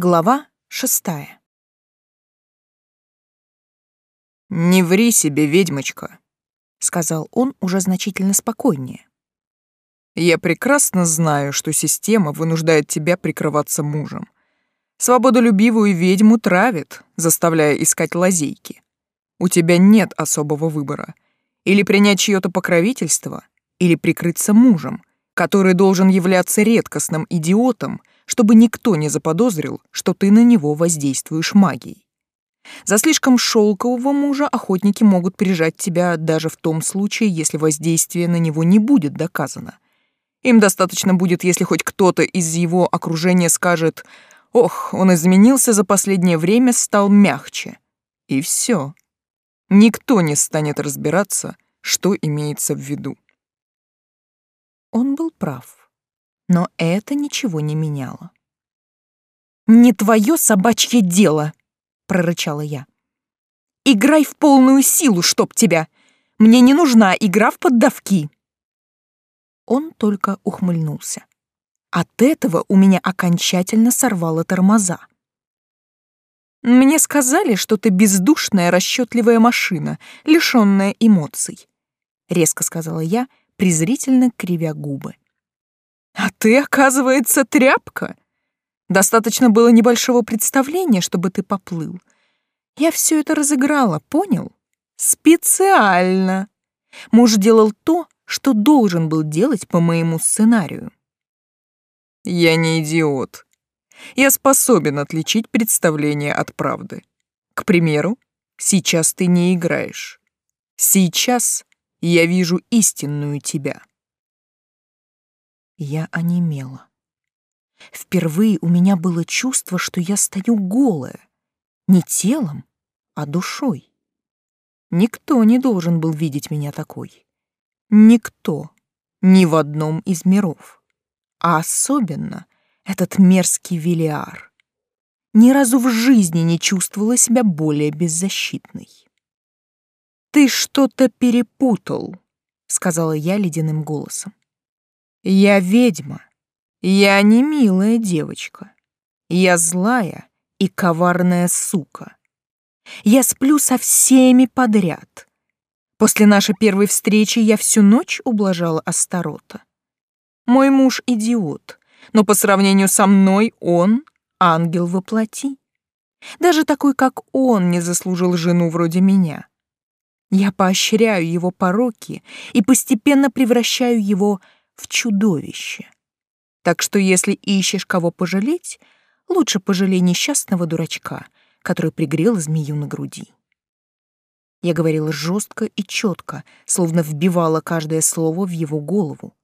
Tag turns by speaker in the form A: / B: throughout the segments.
A: Глава шестая.
B: «Не ври себе, ведьмочка», —
A: сказал он уже значительно спокойнее.
B: «Я прекрасно знаю, что система вынуждает тебя прикрываться мужем. Свободолюбивую ведьму травит, заставляя искать лазейки. У тебя нет особого выбора. Или принять чьё-то покровительство, или прикрыться мужем, который должен являться редкостным идиотом, чтобы никто не заподозрил, что ты на него воздействуешь магией. За слишком шелкового мужа охотники могут прижать тебя даже в том случае, если воздействие на него не будет доказано. Им достаточно будет, если хоть кто-то из его окружения скажет «Ох, он изменился за последнее время, стал мягче». И все. Никто не станет разбираться, что имеется в виду.
A: Он был прав но это ничего не меняло. «Не твое собачье дело!» — прорычала я. «Играй в полную силу, чтоб тебя! Мне не нужна игра в поддавки!» Он только ухмыльнулся. От этого у меня окончательно сорвало тормоза. «Мне сказали, что ты бездушная, расчетливая машина, лишённая эмоций», — резко сказала я, презрительно кривя губы. А ты, оказывается, тряпка. Достаточно было небольшого представления, чтобы ты поплыл. Я все это разыграла, понял? Специально. Муж делал то, что должен был делать по моему сценарию.
B: Я не идиот. Я способен отличить представление от правды. К примеру, сейчас ты не играешь. Сейчас я вижу истинную тебя.
A: Я онемела. Впервые у меня было чувство, что я стою голая. Не телом, а душой. Никто не должен был видеть меня такой. Никто. Ни в одном из миров. А особенно этот мерзкий Велиар. Ни разу в жизни не чувствовала себя более беззащитной. «Ты что-то перепутал», — сказала я ледяным голосом. Я ведьма. Я не милая девочка. Я злая и коварная сука. Я сплю со всеми подряд. После нашей первой встречи я всю ночь ублажала Астарота. Мой муж идиот, но по сравнению со мной он ангел воплоти. Даже такой, как он, не заслужил жену вроде меня. Я поощряю его пороки и постепенно превращаю его в чудовище. Так что если ищешь кого пожалеть, лучше пожалей несчастного дурачка, который пригрел змею на груди. Я говорила жестко и четко, словно вбивала каждое слово в его голову.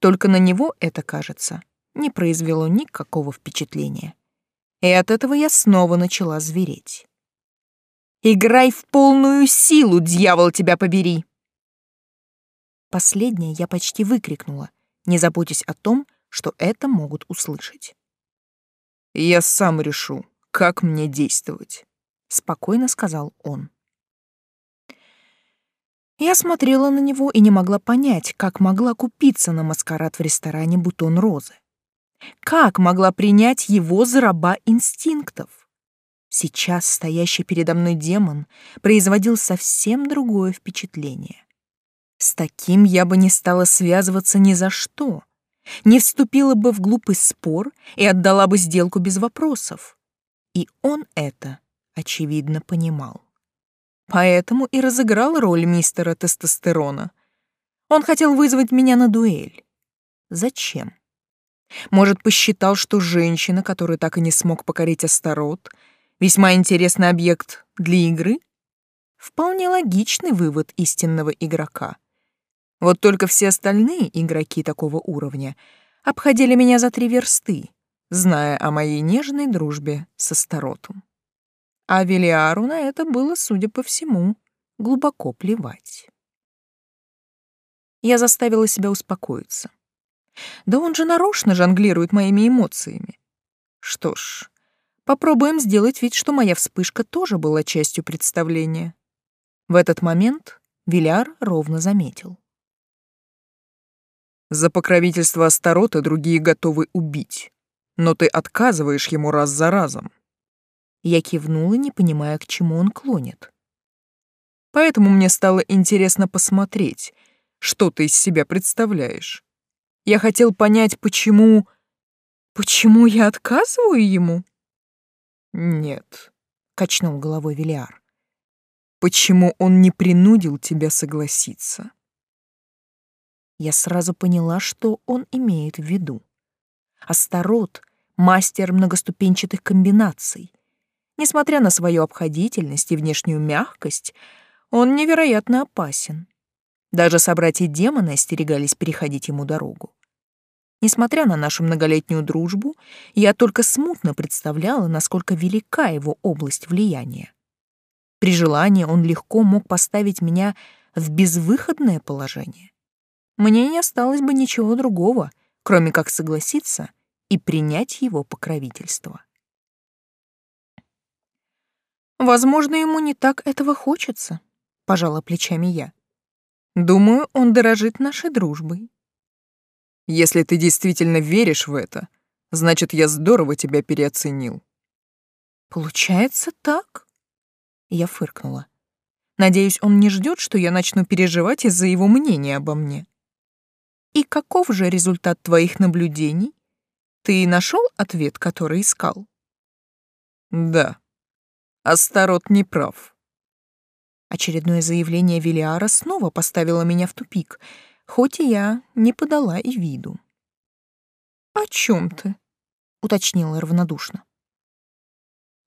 A: Только на него это, кажется, не произвело никакого впечатления. И от этого я снова начала звереть. «Играй в полную силу, дьявол тебя побери!» Последнее я почти выкрикнула, не заботясь о том, что это могут услышать.
B: «Я сам решу, как мне действовать», —
A: спокойно сказал он. Я смотрела на него и не могла понять, как могла купиться на маскарад в ресторане «Бутон розы». Как могла принять его за раба инстинктов? Сейчас стоящий передо мной демон производил совсем другое впечатление. С таким я бы не стала связываться ни за что, не вступила бы в глупый спор и отдала бы сделку без вопросов. И он это, очевидно, понимал. Поэтому и разыграл роль мистера тестостерона. Он хотел вызвать меня на дуэль. Зачем? Может, посчитал, что женщина, которую так и не смог покорить Астарот, весьма интересный объект для игры? Вполне логичный вывод истинного игрока. Вот только все остальные игроки такого уровня обходили меня за три версты, зная о моей нежной дружбе со Старотом. А Велиару на это было, судя по всему, глубоко плевать. Я заставила себя успокоиться. Да он же нарочно жонглирует моими эмоциями. Что ж, попробуем сделать вид, что моя вспышка тоже была частью представления. В этот момент Виляр ровно заметил.
B: За покровительство Астарота другие готовы убить. но ты отказываешь ему раз за разом.
A: Я кивнула, не понимая, к чему он клонит.
B: Поэтому мне стало интересно посмотреть, что ты из себя представляешь. Я хотел понять, почему...
A: Почему я отказываю ему?
B: Нет, —
A: качнул головой Велиар.
B: Почему он не принудил тебя согласиться?
A: Я сразу поняла, что он имеет в виду. Астарот — мастер многоступенчатых комбинаций. Несмотря на свою обходительность и внешнюю мягкость, он невероятно опасен. Даже собратья-демоны остерегались переходить ему дорогу. Несмотря на нашу многолетнюю дружбу, я только смутно представляла, насколько велика его область влияния. При желании он легко мог поставить меня в безвыходное положение. Мне не осталось бы ничего другого, кроме как согласиться и принять его покровительство. Возможно, ему не так этого хочется, пожала плечами я. Думаю, он дорожит нашей дружбой.
B: Если ты действительно веришь в это, значит, я здорово тебя переоценил.
A: Получается так? Я фыркнула. Надеюсь, он не ждет, что я начну переживать из-за его мнения обо мне. И каков же результат твоих наблюдений? Ты нашел ответ, который искал?
B: Да. Астарот не прав.
A: Очередное заявление Велиара снова поставило меня в тупик, хоть и я не подала и виду. «О чем ты?» — уточнила равнодушно.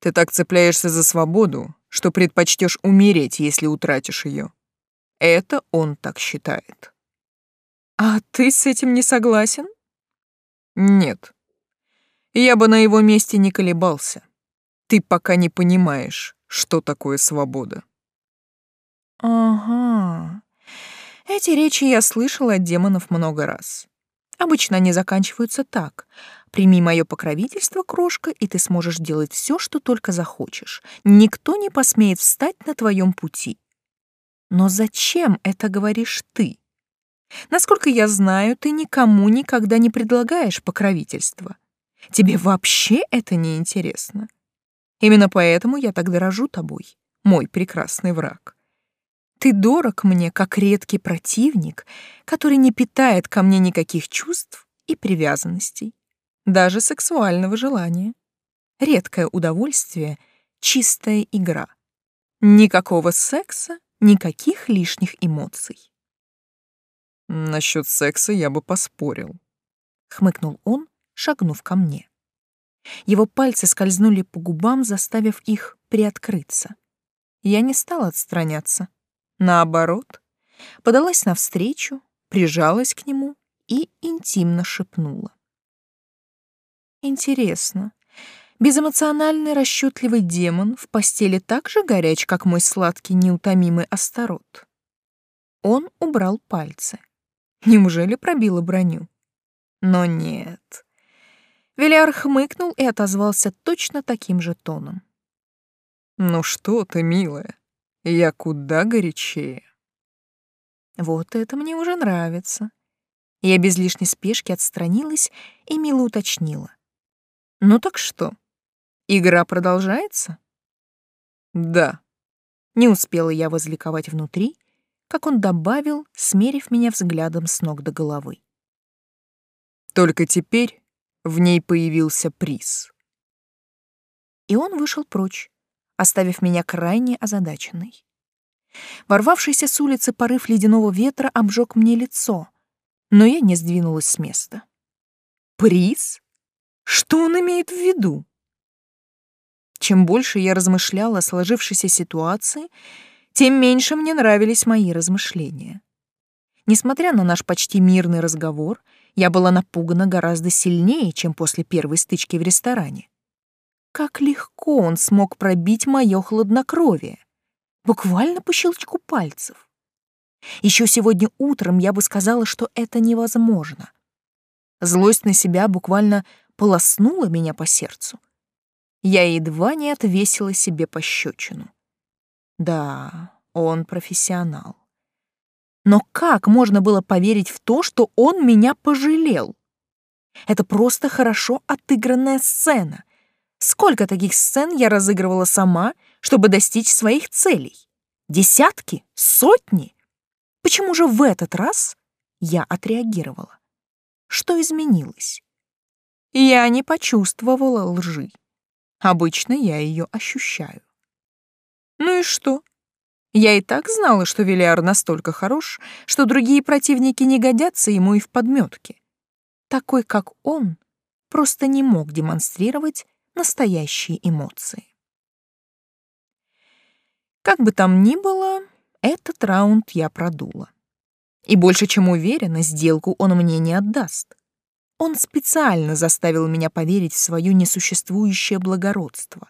B: «Ты так цепляешься за свободу, что предпочтешь умереть, если утратишь ее. Это он так считает».
A: А ты с этим не согласен?
B: Нет. Я бы на его месте не колебался. Ты пока не понимаешь, что такое свобода.
A: Ага. Эти речи я слышала от демонов много раз. Обычно они заканчиваются так. Прими мое покровительство, крошка, и ты сможешь делать все, что только захочешь. Никто не посмеет встать на твоем пути. Но зачем это говоришь ты? Насколько я знаю, ты никому никогда не предлагаешь покровительство. Тебе вообще это не интересно. Именно поэтому я так дорожу тобой, мой прекрасный враг. Ты дорог мне, как редкий противник, который не питает ко мне никаких чувств и привязанностей, даже сексуального желания. Редкое удовольствие, чистая игра. Никакого секса, никаких лишних эмоций.
B: Насчет секса я бы поспорил.
A: Хмыкнул он, шагнув ко мне. Его пальцы скользнули по губам, заставив их приоткрыться. Я не стала отстраняться. Наоборот, подалась навстречу, прижалась к нему и интимно шепнула. Интересно, безэмоциональный расчетливый демон в постели так же горяч, как мой сладкий неутомимый Астарот? Он убрал пальцы. Неужели пробила броню? Но нет. Велиар хмыкнул и отозвался точно таким же тоном.
B: «Ну что ты, милая, я куда горячее».
A: Вот это мне уже нравится. Я без лишней спешки отстранилась и мило уточнила. «Ну так что, игра продолжается?»
B: «Да».
A: Не успела я возликовать внутри, как он добавил, смерив меня взглядом с ног до головы.
B: Только теперь в ней появился приз.
A: И он вышел прочь, оставив меня крайне озадаченной. Ворвавшийся с улицы порыв ледяного ветра обжег мне лицо, но я не сдвинулась с места. Приз? Что он имеет в виду? Чем больше я размышляла о сложившейся ситуации, тем меньше мне нравились мои размышления. Несмотря на наш почти мирный разговор, я была напугана гораздо сильнее, чем после первой стычки в ресторане. Как легко он смог пробить мое хладнокровие. Буквально по щелчку пальцев. Еще сегодня утром я бы сказала, что это невозможно. Злость на себя буквально полоснула меня по сердцу. Я едва не отвесила себе пощечину. Да, он профессионал. Но как можно было поверить в то, что он меня пожалел? Это просто хорошо отыгранная сцена. Сколько таких сцен я разыгрывала сама, чтобы достичь своих целей? Десятки? Сотни? Почему же в этот раз я отреагировала? Что изменилось? Я не почувствовала лжи. Обычно я ее ощущаю. Ну и что? Я и так знала, что Велиар настолько хорош, что другие противники не годятся ему и в подметке. Такой, как он, просто не мог демонстрировать настоящие эмоции. Как бы там ни было, этот раунд я продула. И больше чем уверена, сделку он мне не отдаст. Он специально заставил меня поверить в свое несуществующее благородство.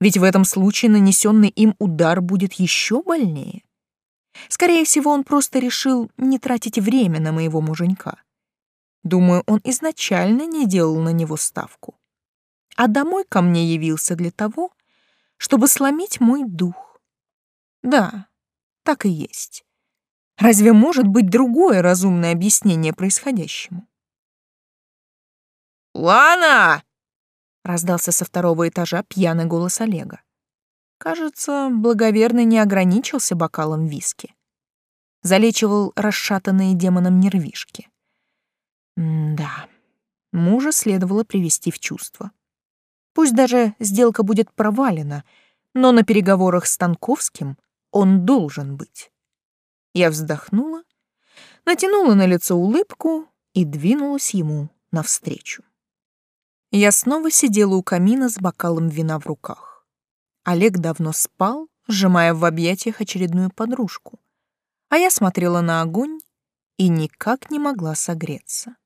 A: Ведь в этом случае нанесенный им удар будет еще больнее. Скорее всего, он просто решил не тратить время на моего муженька. Думаю, он изначально не делал на него ставку. А домой ко мне явился для того, чтобы сломить мой дух. Да, так и есть. Разве может быть другое разумное объяснение происходящему?
B: «Лана!»
A: — раздался со второго этажа пьяный голос Олега. Кажется, благоверный не ограничился бокалом виски. Залечивал расшатанные демоном нервишки. М да, мужа следовало привести в чувство. Пусть даже сделка будет провалена, но на переговорах с Танковским он должен быть. Я вздохнула, натянула на лицо улыбку и двинулась ему навстречу. Я снова сидела у камина с бокалом вина в руках. Олег давно спал, сжимая в объятиях очередную подружку, а я смотрела на огонь и никак не могла согреться.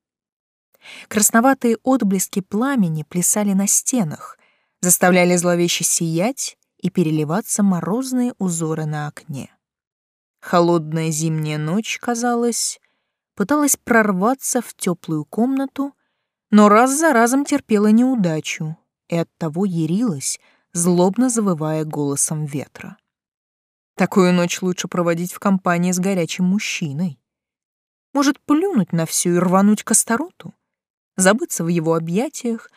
A: Красноватые отблески пламени плясали на стенах, заставляли зловеще сиять и переливаться морозные узоры на окне. Холодная зимняя ночь, казалось, пыталась прорваться в теплую комнату но раз за разом терпела неудачу и оттого ярилась, злобно завывая голосом ветра. Такую ночь лучше проводить в компании с горячим мужчиной. Может, плюнуть на всю и рвануть к Астароту, забыться в его объятиях,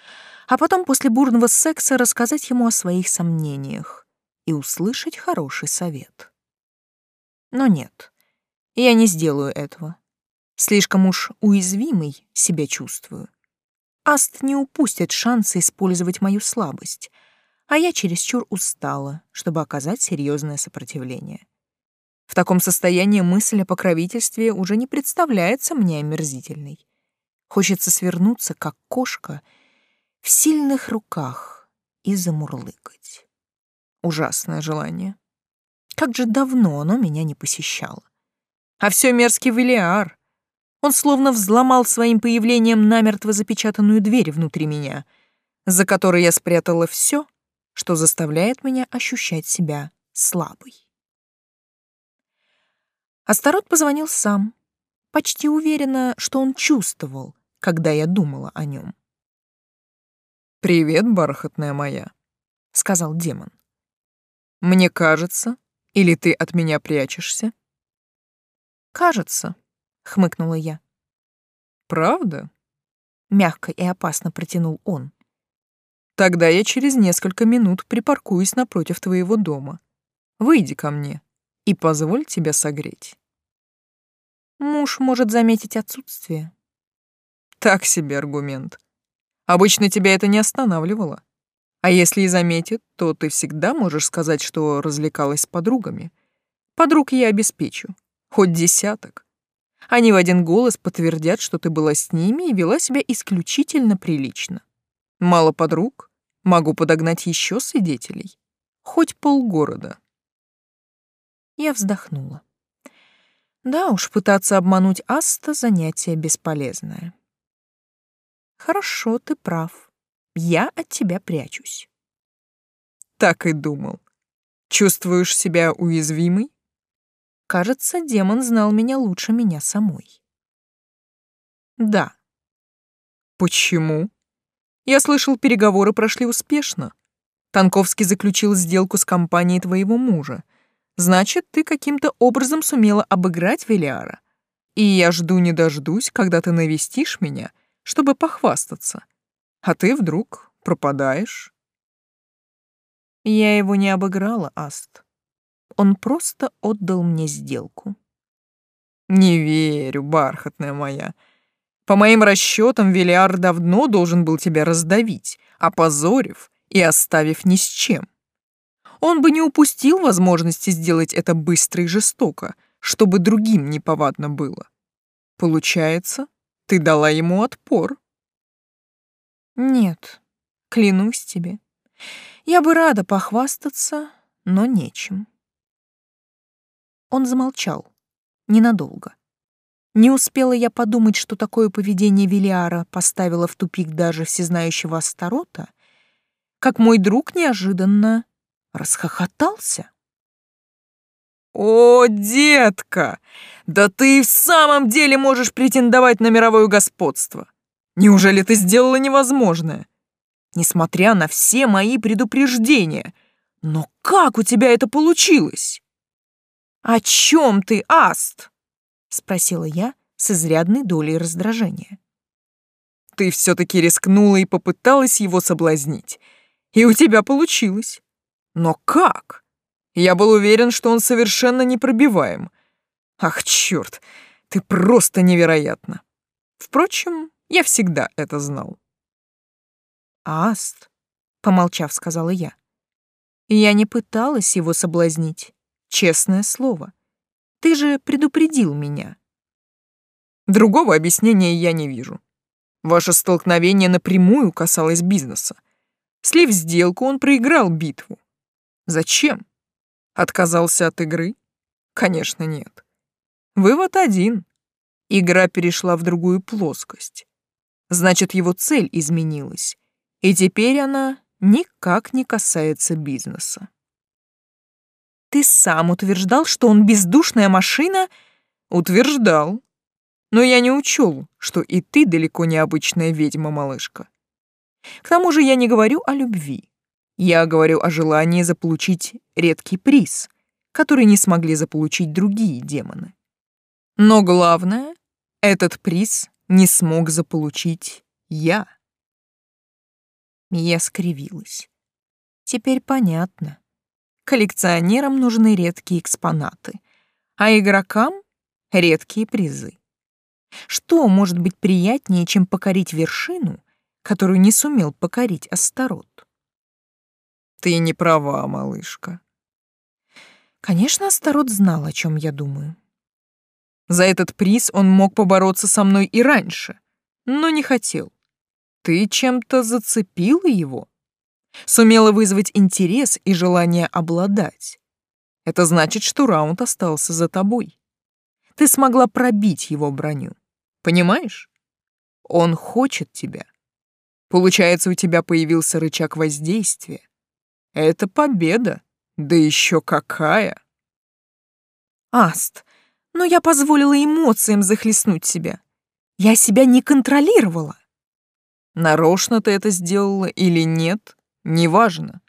A: а потом после бурного секса рассказать ему о своих сомнениях и услышать хороший совет. Но нет, я не сделаю этого. Слишком уж уязвимый себя чувствую. Аст не упустит шанса использовать мою слабость, а я чересчур устала, чтобы оказать серьезное сопротивление. В таком состоянии мысль о покровительстве уже не представляется мне омерзительной. Хочется свернуться, как кошка, в сильных руках и замурлыкать. Ужасное желание. Как же давно оно меня не посещало. А все мерзкий Велиар, он словно взломал своим появлением намертво запечатанную дверь внутри меня, за которой я спрятала все, что заставляет меня ощущать себя слабой. Астарот позвонил сам, почти уверенно, что он чувствовал, когда я думала о нем.
B: «Привет, бархатная моя», — сказал демон. «Мне кажется, или ты от меня прячешься?»
A: «Кажется», — хмыкнула я.
B: «Правда?»
A: — мягко и опасно протянул он.
B: «Тогда я через несколько минут припаркуюсь напротив твоего дома. Выйди ко мне и позволь тебя согреть».
A: Муж может заметить отсутствие.
B: Так себе аргумент. Обычно тебя это не останавливало. А если и заметит, то ты всегда можешь сказать, что развлекалась с подругами. Подруг я обеспечу. Хоть десяток. Они в один голос подтвердят, что ты была с ними и вела себя исключительно прилично. Мало подруг, могу подогнать еще свидетелей. Хоть полгорода.
A: Я вздохнула. Да уж, пытаться обмануть Аста — занятие бесполезное. Хорошо, ты прав. Я от тебя прячусь.
B: Так и думал. Чувствуешь себя уязвимой?
A: Кажется, демон знал меня лучше меня самой.
B: Да. Почему? Я слышал, переговоры прошли успешно. Танковский заключил сделку с компанией твоего мужа. Значит, ты каким-то образом сумела обыграть Велиара. И я жду не дождусь, когда ты навестишь меня, чтобы похвастаться. А ты вдруг пропадаешь.
A: Я его не обыграла, Аст. Он просто отдал мне сделку.
B: Не верю, бархатная моя. По моим расчетам, Велиар давно должен был тебя раздавить, опозорив и оставив ни с чем. Он бы не упустил возможности сделать это быстро и жестоко, чтобы другим неповадно было. Получается, ты дала ему отпор.
A: Нет, клянусь тебе. Я бы рада похвастаться, но нечем. Он замолчал. Ненадолго. Не успела я подумать, что такое поведение Велиара поставило в тупик даже всезнающего Астарота, как мой друг неожиданно расхохотался.
B: «О, детка, да ты и в самом деле можешь претендовать на мировое господство! Неужели ты сделала невозможное? Несмотря на все мои предупреждения, но как у тебя это получилось?»
A: «О чем ты, Аст?» — спросила я с изрядной долей раздражения.
B: «Ты все-таки рискнула и попыталась его соблазнить, и у тебя получилось. Но как? Я был уверен, что он совершенно непробиваем. Ах, черт, ты просто невероятна. Впрочем, я всегда это знал.
A: «Аст», — помолчав, сказала я, — «я не пыталась его соблазнить, честное слово. Ты же предупредил меня».
B: Другого объяснения я не вижу. Ваше столкновение напрямую касалось бизнеса. Слив сделку, он проиграл битву. Зачем? Отказался от игры? Конечно, нет. Вывод один. Игра перешла в другую плоскость. Значит, его цель изменилась, и теперь она никак не касается бизнеса.
A: Ты сам утверждал, что он бездушная машина?
B: Утверждал. Но я не учел, что и ты далеко не обычная ведьма, малышка. К тому же я не говорю о любви. Я говорю о желании заполучить редкий приз, который не смогли заполучить другие демоны. Но главное, этот приз не смог заполучить я.
A: Я скривилась. Теперь понятно. Коллекционерам нужны редкие экспонаты, а игрокам — редкие призы. Что может быть приятнее, чем покорить вершину, которую не сумел покорить Астарот?
B: Ты не права, малышка.
A: Конечно, Астарот знал, о чем я думаю.
B: За этот приз он мог побороться со мной и раньше, но не хотел. Ты чем-то зацепила его. Сумела вызвать интерес и желание обладать. Это значит, что раунд остался за тобой. Ты смогла пробить его броню. Понимаешь? Он хочет тебя. Получается, у тебя появился рычаг воздействия. Это победа. Да еще какая!
A: Аст, но я позволила эмоциям захлестнуть себя. Я себя не контролировала.
B: Нарочно ты это сделала или нет, неважно.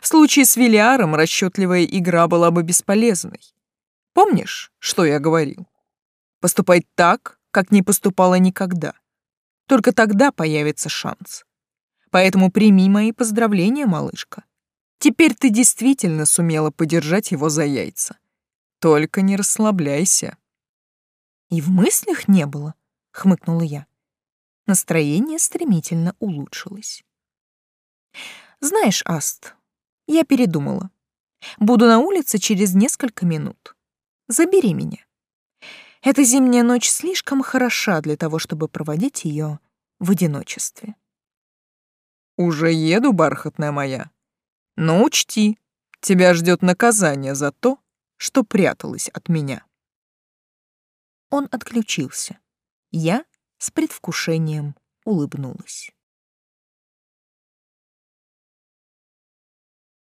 B: В случае с Вилиаром расчетливая игра была бы бесполезной. Помнишь, что я говорил? Поступать так, как не поступала никогда. Только тогда появится шанс. Поэтому прими мои поздравления, малышка. Теперь ты действительно сумела подержать его за яйца. Только не расслабляйся.
A: И в мыслях не было, хмыкнула я. Настроение стремительно улучшилось. Знаешь, Аст, я передумала. Буду на улице через несколько минут. Забери меня. Эта зимняя ночь слишком хороша для того, чтобы проводить ее в одиночестве.
B: Уже еду, бархатная моя. Но учти, тебя ждет наказание за то, что пряталась от меня.
A: Он отключился. Я с предвкушением улыбнулась.